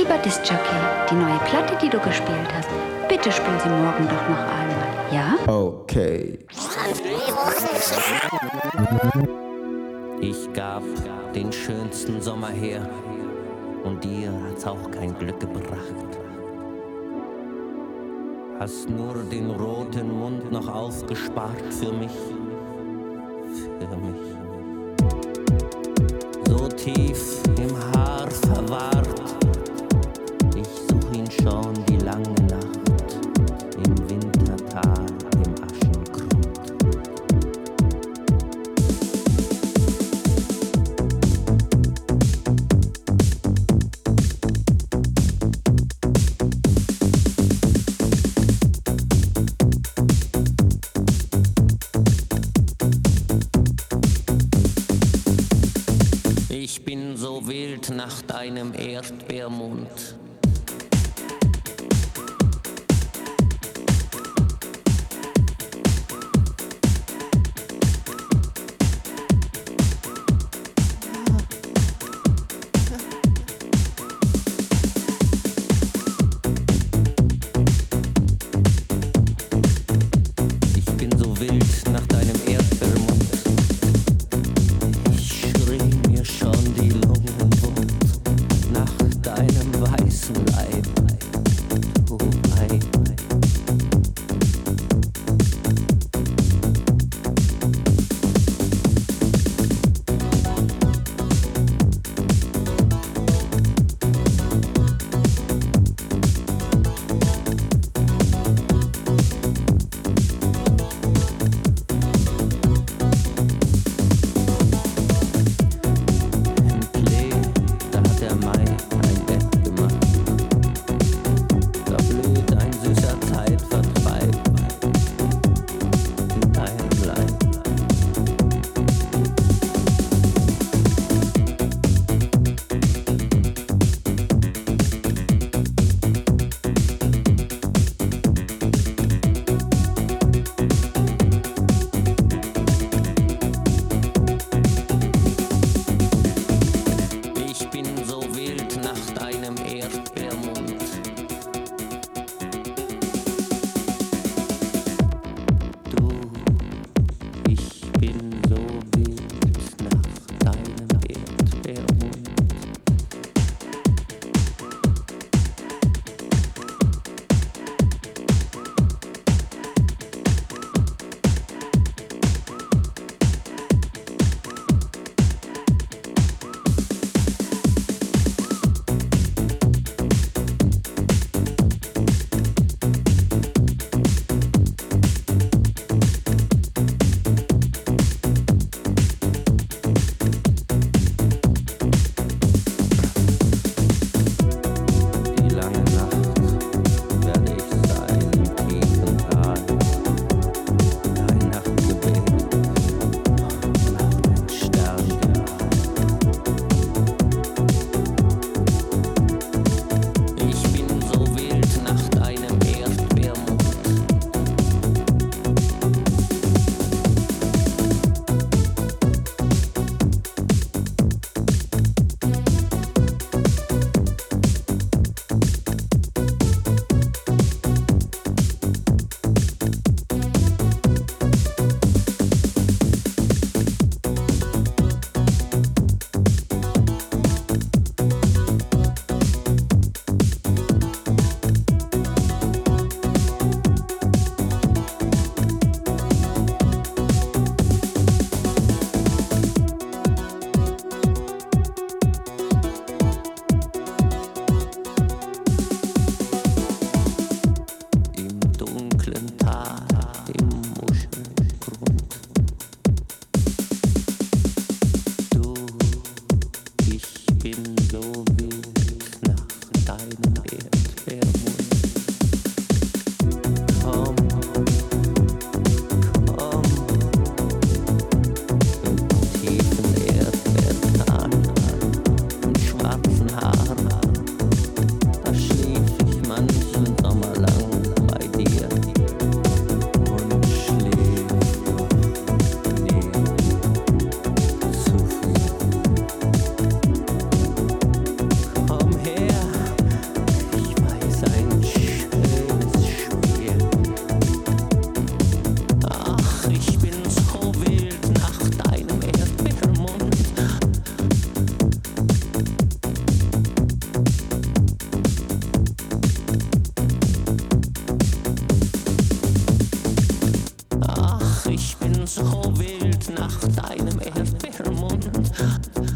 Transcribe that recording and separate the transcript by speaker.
Speaker 1: Lieber Discjockey, die neue Platte, die du gespielt hast, bitte spiel sie morgen doch noch einmal, ja?
Speaker 2: Okay.
Speaker 3: Ich gab den schönsten Sommer her und dir hat's auch kein Glück gebracht. Hast nur den roten Mund noch aufgespart für mich, für mich. So tief im Haar Ich bin so wild nach deinem Erdbeermund. asylum and pheromone.